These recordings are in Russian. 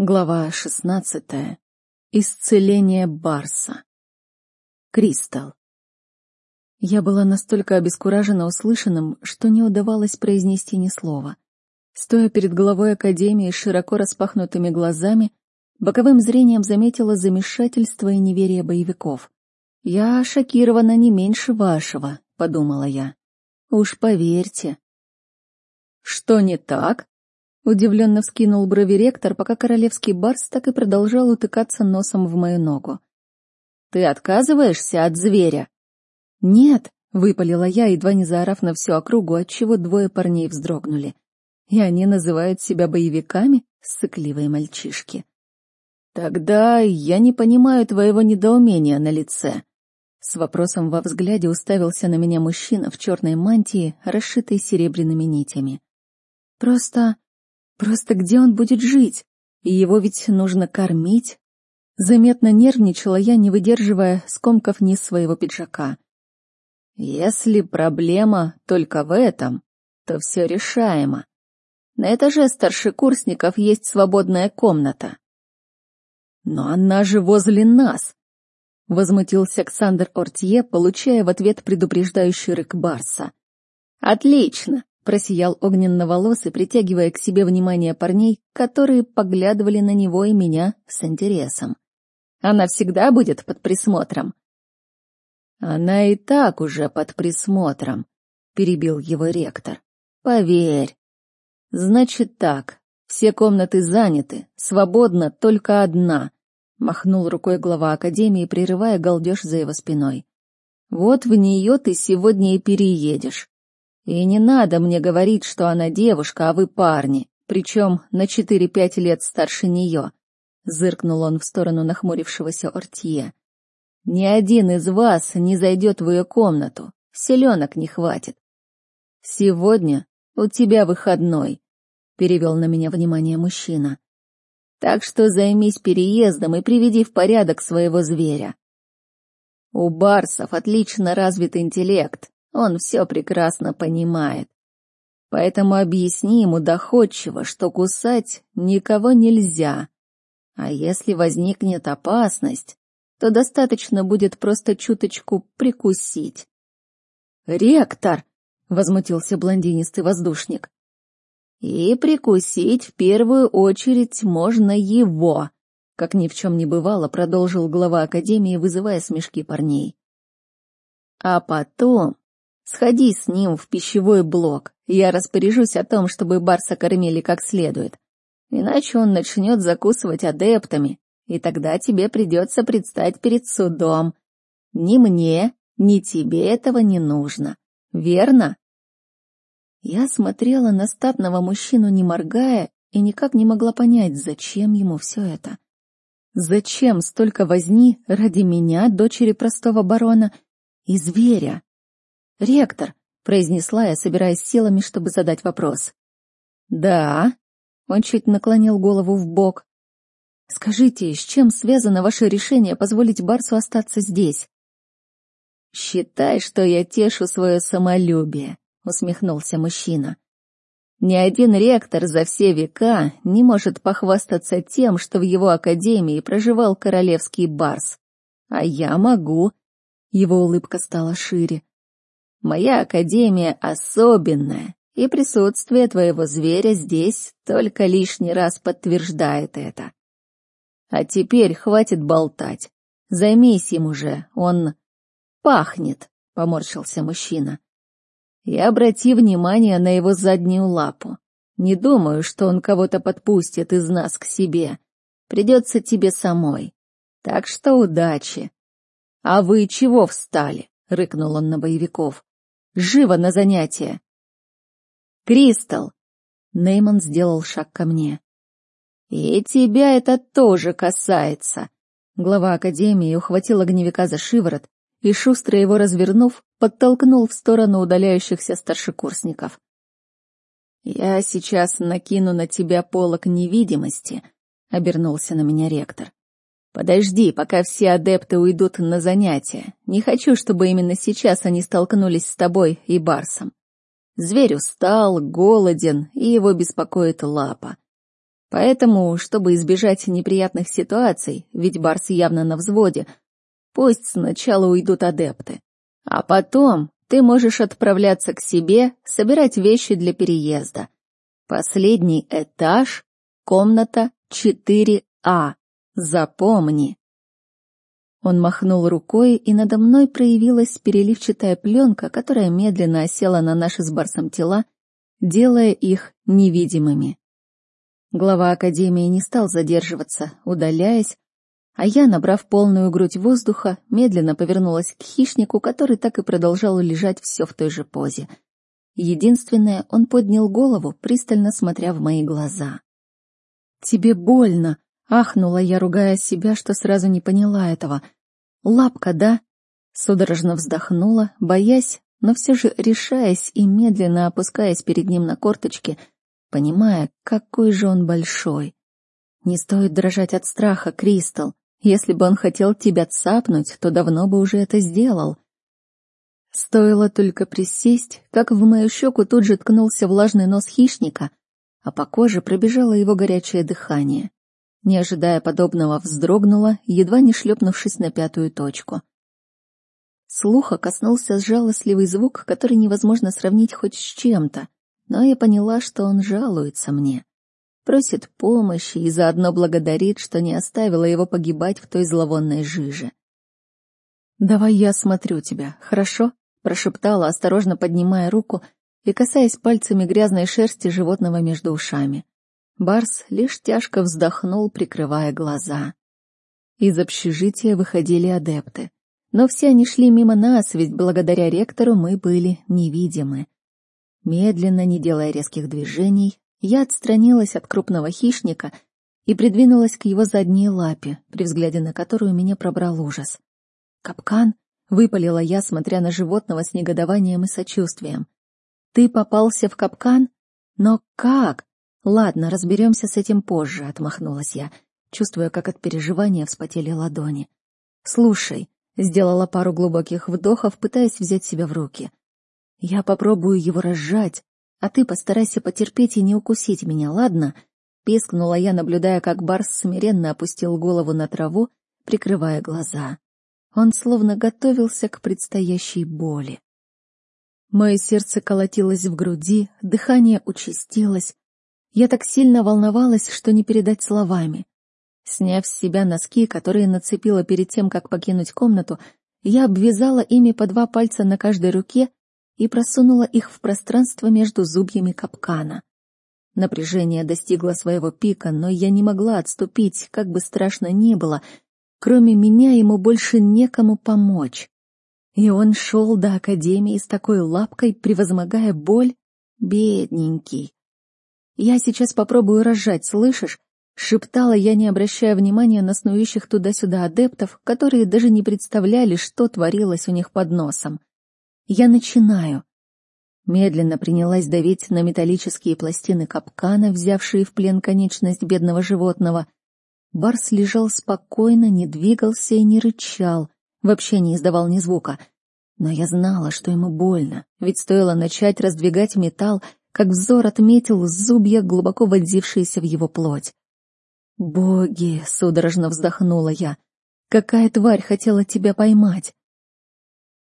Глава шестнадцатая. Исцеление Барса. Кристалл. Я была настолько обескуражена услышанным, что не удавалось произнести ни слова. Стоя перед головой Академии с широко распахнутыми глазами, боковым зрением заметила замешательство и неверие боевиков. «Я шокирована не меньше вашего», — подумала я. «Уж поверьте». «Что не так?» Удивленно вскинул брови ректор, пока королевский барс так и продолжал утыкаться носом в мою ногу. «Ты отказываешься от зверя?» «Нет», — выпалила я, едва не заорав на всю округу, отчего двое парней вздрогнули. «И они называют себя боевиками?» — сыкливые мальчишки. «Тогда я не понимаю твоего недоумения на лице». С вопросом во взгляде уставился на меня мужчина в черной мантии, расшитой серебряными нитями. «Просто Просто где он будет жить? И его ведь нужно кормить. Заметно нервничала я, не выдерживая скомков низ своего пиджака. Если проблема только в этом, то все решаемо. На этаже старшекурсников есть свободная комната. Но она же возле нас, — возмутился Александр Ортье, получая в ответ предупреждающий рык Барса. «Отлично! Просиял огненно-волосый, притягивая к себе внимание парней, которые поглядывали на него и меня с интересом. Она всегда будет под присмотром. Она и так уже под присмотром, перебил его ректор. Поверь. Значит так, все комнаты заняты, свободна только одна, махнул рукой глава академии, прерывая галдеж за его спиной. Вот в нее ты сегодня и переедешь. И не надо мне говорить, что она девушка, а вы парни, причем на четыре-пять лет старше нее. Зыркнул он в сторону нахмурившегося Ортье. Ни один из вас не зайдет в ее комнату, селенок не хватит. Сегодня у тебя выходной, перевел на меня внимание мужчина. Так что займись переездом и приведи в порядок своего зверя. У барсов отлично развит интеллект, он все прекрасно понимает. Поэтому объясни ему доходчиво, что кусать никого нельзя. А если возникнет опасность, то достаточно будет просто чуточку прикусить. «Ректор!» — возмутился блондинистый воздушник. «И прикусить в первую очередь можно его», — как ни в чем не бывало, продолжил глава Академии, вызывая смешки парней. «А потом Сходи с ним в пищевой блок. Я распоряжусь о том, чтобы Барса кормили как следует. Иначе он начнет закусывать адептами, и тогда тебе придется предстать перед судом. Ни мне, ни тебе этого не нужно. Верно? Я смотрела на статного мужчину, не моргая, и никак не могла понять, зачем ему все это. Зачем столько возни ради меня, дочери простого барона, и зверя? «Ректор», — произнесла я, собираясь силами, чтобы задать вопрос. «Да?» — он чуть наклонил голову в бок. «Скажите, с чем связано ваше решение позволить Барсу остаться здесь?» «Считай, что я тешу свое самолюбие», — усмехнулся мужчина. «Ни один ректор за все века не может похвастаться тем, что в его академии проживал королевский барс. А я могу». Его улыбка стала шире. Моя академия особенная, и присутствие твоего зверя здесь только лишний раз подтверждает это. А теперь хватит болтать. Займись им уже, он пахнет, поморщился мужчина. И обрати внимание на его заднюю лапу. Не думаю, что он кого-то подпустит из нас к себе. Придется тебе самой. Так что удачи. А вы чего встали? рыкнул он на боевиков. Живо на занятие!» «Кристал!» Нейман сделал шаг ко мне. «И тебя это тоже касается!» Глава Академии ухватил огневика за шиворот и, шустро его развернув, подтолкнул в сторону удаляющихся старшекурсников. «Я сейчас накину на тебя полок невидимости», — обернулся на меня ректор. Подожди, пока все адепты уйдут на занятия. Не хочу, чтобы именно сейчас они столкнулись с тобой и Барсом. Зверь устал, голоден, и его беспокоит лапа. Поэтому, чтобы избежать неприятных ситуаций, ведь Барс явно на взводе, пусть сначала уйдут адепты. А потом ты можешь отправляться к себе, собирать вещи для переезда. Последний этаж, комната 4А. Запомни. Он махнул рукой, и надо мной проявилась переливчатая пленка, которая медленно осела на наши с Барсом тела, делая их невидимыми. Глава Академии не стал задерживаться, удаляясь, а я, набрав полную грудь воздуха, медленно повернулась к хищнику, который так и продолжал лежать все в той же позе. Единственное, он поднял голову, пристально смотря в мои глаза. «Тебе больно!» — ахнула я, ругая себя, что сразу не поняла этого. «Лапка, да?» Судорожно вздохнула, боясь, но все же решаясь и медленно опускаясь перед ним на корточки, понимая, какой же он большой. Не стоит дрожать от страха, Кристал. Если бы он хотел тебя цапнуть, то давно бы уже это сделал. Стоило только присесть, как в мою щеку тут же ткнулся влажный нос хищника, а по коже пробежало его горячее дыхание. Не ожидая подобного, вздрогнула, едва не шлепнувшись на пятую точку. Слуха коснулся жалостливый звук, который невозможно сравнить хоть с чем-то, но я поняла, что он жалуется мне просит помощи и заодно благодарит, что не оставила его погибать в той зловонной жиже. «Давай я осмотрю тебя, хорошо?» — прошептала, осторожно поднимая руку и касаясь пальцами грязной шерсти животного между ушами. Барс лишь тяжко вздохнул, прикрывая глаза. Из общежития выходили адепты. Но все они шли мимо нас, ведь благодаря ректору мы были невидимы. Медленно, не делая резких движений, я отстранилась от крупного хищника и придвинулась к его задней лапе, при взгляде на которую меня пробрал ужас. «Капкан?» — выпалила я, смотря на животного с негодованием и сочувствием. «Ты попался в капкан? Но как?» «Ладно, разберемся с этим позже», — отмахнулась я, чувствуя, как от переживания вспотели ладони. «Слушай», — сделала пару глубоких вдохов, пытаясь взять себя в руки. «Я попробую его разжать, а ты постарайся потерпеть и не укусить меня, ладно?» Пискнула я, наблюдая, как Барс смиренно опустил голову на траву, прикрывая глаза. Он словно готовился к предстоящей боли. Мое сердце колотилось в груди, дыхание участилось. Я так сильно волновалась, что не передать словами. Сняв с себя носки, которые нацепила перед тем, как покинуть комнату, я обвязала ими по два пальца на каждой руке и просунула их в пространство между зубьями капкана. Напряжение достигло своего пика, но я не могла отступить, как бы страшно ни было. Кроме меня ему больше некому помочь. И он шел до академии с такой лапкой, превозмогая боль. Бедненький. Я сейчас попробую разжать, слышишь? Шептала я, не обращая внимания на снующих туда-сюда адептов, которые даже не представляли, что творилось у них под носом. Я начинаю. Медленно принялась давить на металлические пластины капкана, взявшие в плен конечность бедного животного. Барс лежал спокойно, не двигался и не рычал, вообще не издавал ни звука. Но я знала, что ему больно, ведь стоило начать раздвигать металл, как взор отметил зубья, глубоко вонзившиеся в его плоть. «Боги!» — судорожно вздохнула я. «Какая тварь хотела тебя поймать?»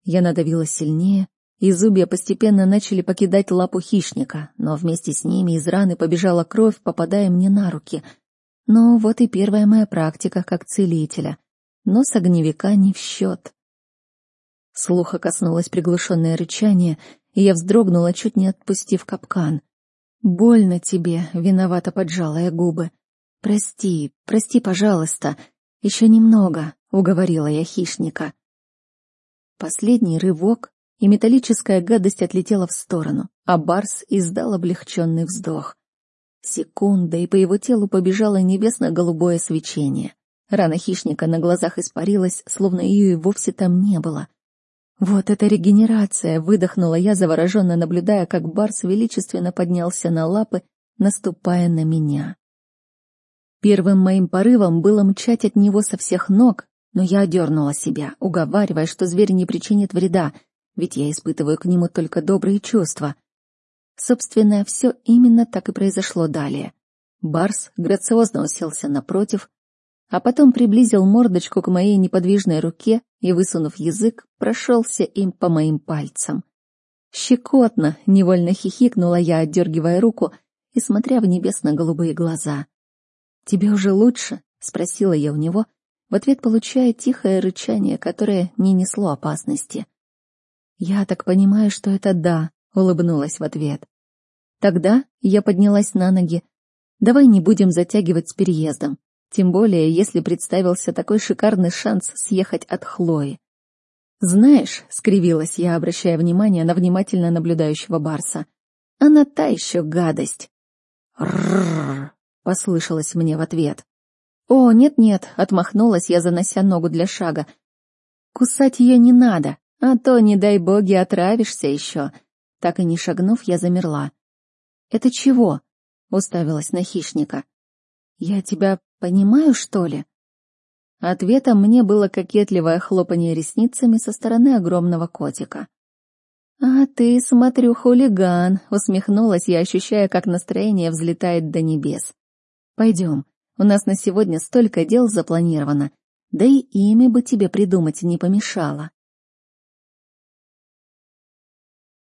Я надавила сильнее, и зубья постепенно начали покидать лапу хищника, но вместе с ними из раны побежала кровь, попадая мне на руки. Но вот и первая моя практика как целителя. Но с огневика не в счет. Слуха коснулось приглушенное рычание, и я вздрогнула, чуть не отпустив капкан. «Больно тебе», — виновато поджала я губы. «Прости, прости, пожалуйста. Еще немного», — уговорила я хищника. Последний рывок, и металлическая гадость отлетела в сторону, а Барс издал облегченный вздох. Секунда, и по его телу побежало небесно-голубое свечение. Рана хищника на глазах испарилась, словно ее и вовсе там не было. «Вот это регенерация!» — выдохнула я, завороженно наблюдая, как Барс величественно поднялся на лапы, наступая на меня. Первым моим порывом было мчать от него со всех ног, но я одернула себя, уговаривая, что зверь не причинит вреда, ведь я испытываю к нему только добрые чувства. Собственно, все именно так и произошло далее. Барс грациозно уселся напротив, а потом приблизил мордочку к моей неподвижной руке и, высунув язык, прошелся им по моим пальцам. Щекотно, невольно хихикнула я, отдергивая руку и смотря в небесно-голубые глаза. «Тебе уже лучше?» — спросила я у него, в ответ получая тихое рычание, которое не несло опасности. «Я так понимаю, что это да», — улыбнулась в ответ. Тогда я поднялась на ноги. «Давай не будем затягивать с переездом. Тем более, если представился такой шикарный шанс съехать от Хлои. «Знаешь», — скривилась я, обращая внимание на внимательно наблюдающего Барса, — «она та еще гадость». «Ррррр», — послышалось мне в ответ. «О, нет-нет», — отмахнулась я, занося ногу для шага. «Кусать ее не надо, а то, не дай боги, отравишься еще». Так и не шагнув, я замерла. «Это чего?» — уставилась на хищника. «Я тебя понимаю, что ли?» Ответом мне было кокетливое хлопанье ресницами со стороны огромного котика. «А ты, смотрю, хулиган», — усмехнулась я, ощущая, как настроение взлетает до небес. «Пойдем, у нас на сегодня столько дел запланировано, да и имя бы тебе придумать не помешало».